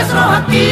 nuestro aquí.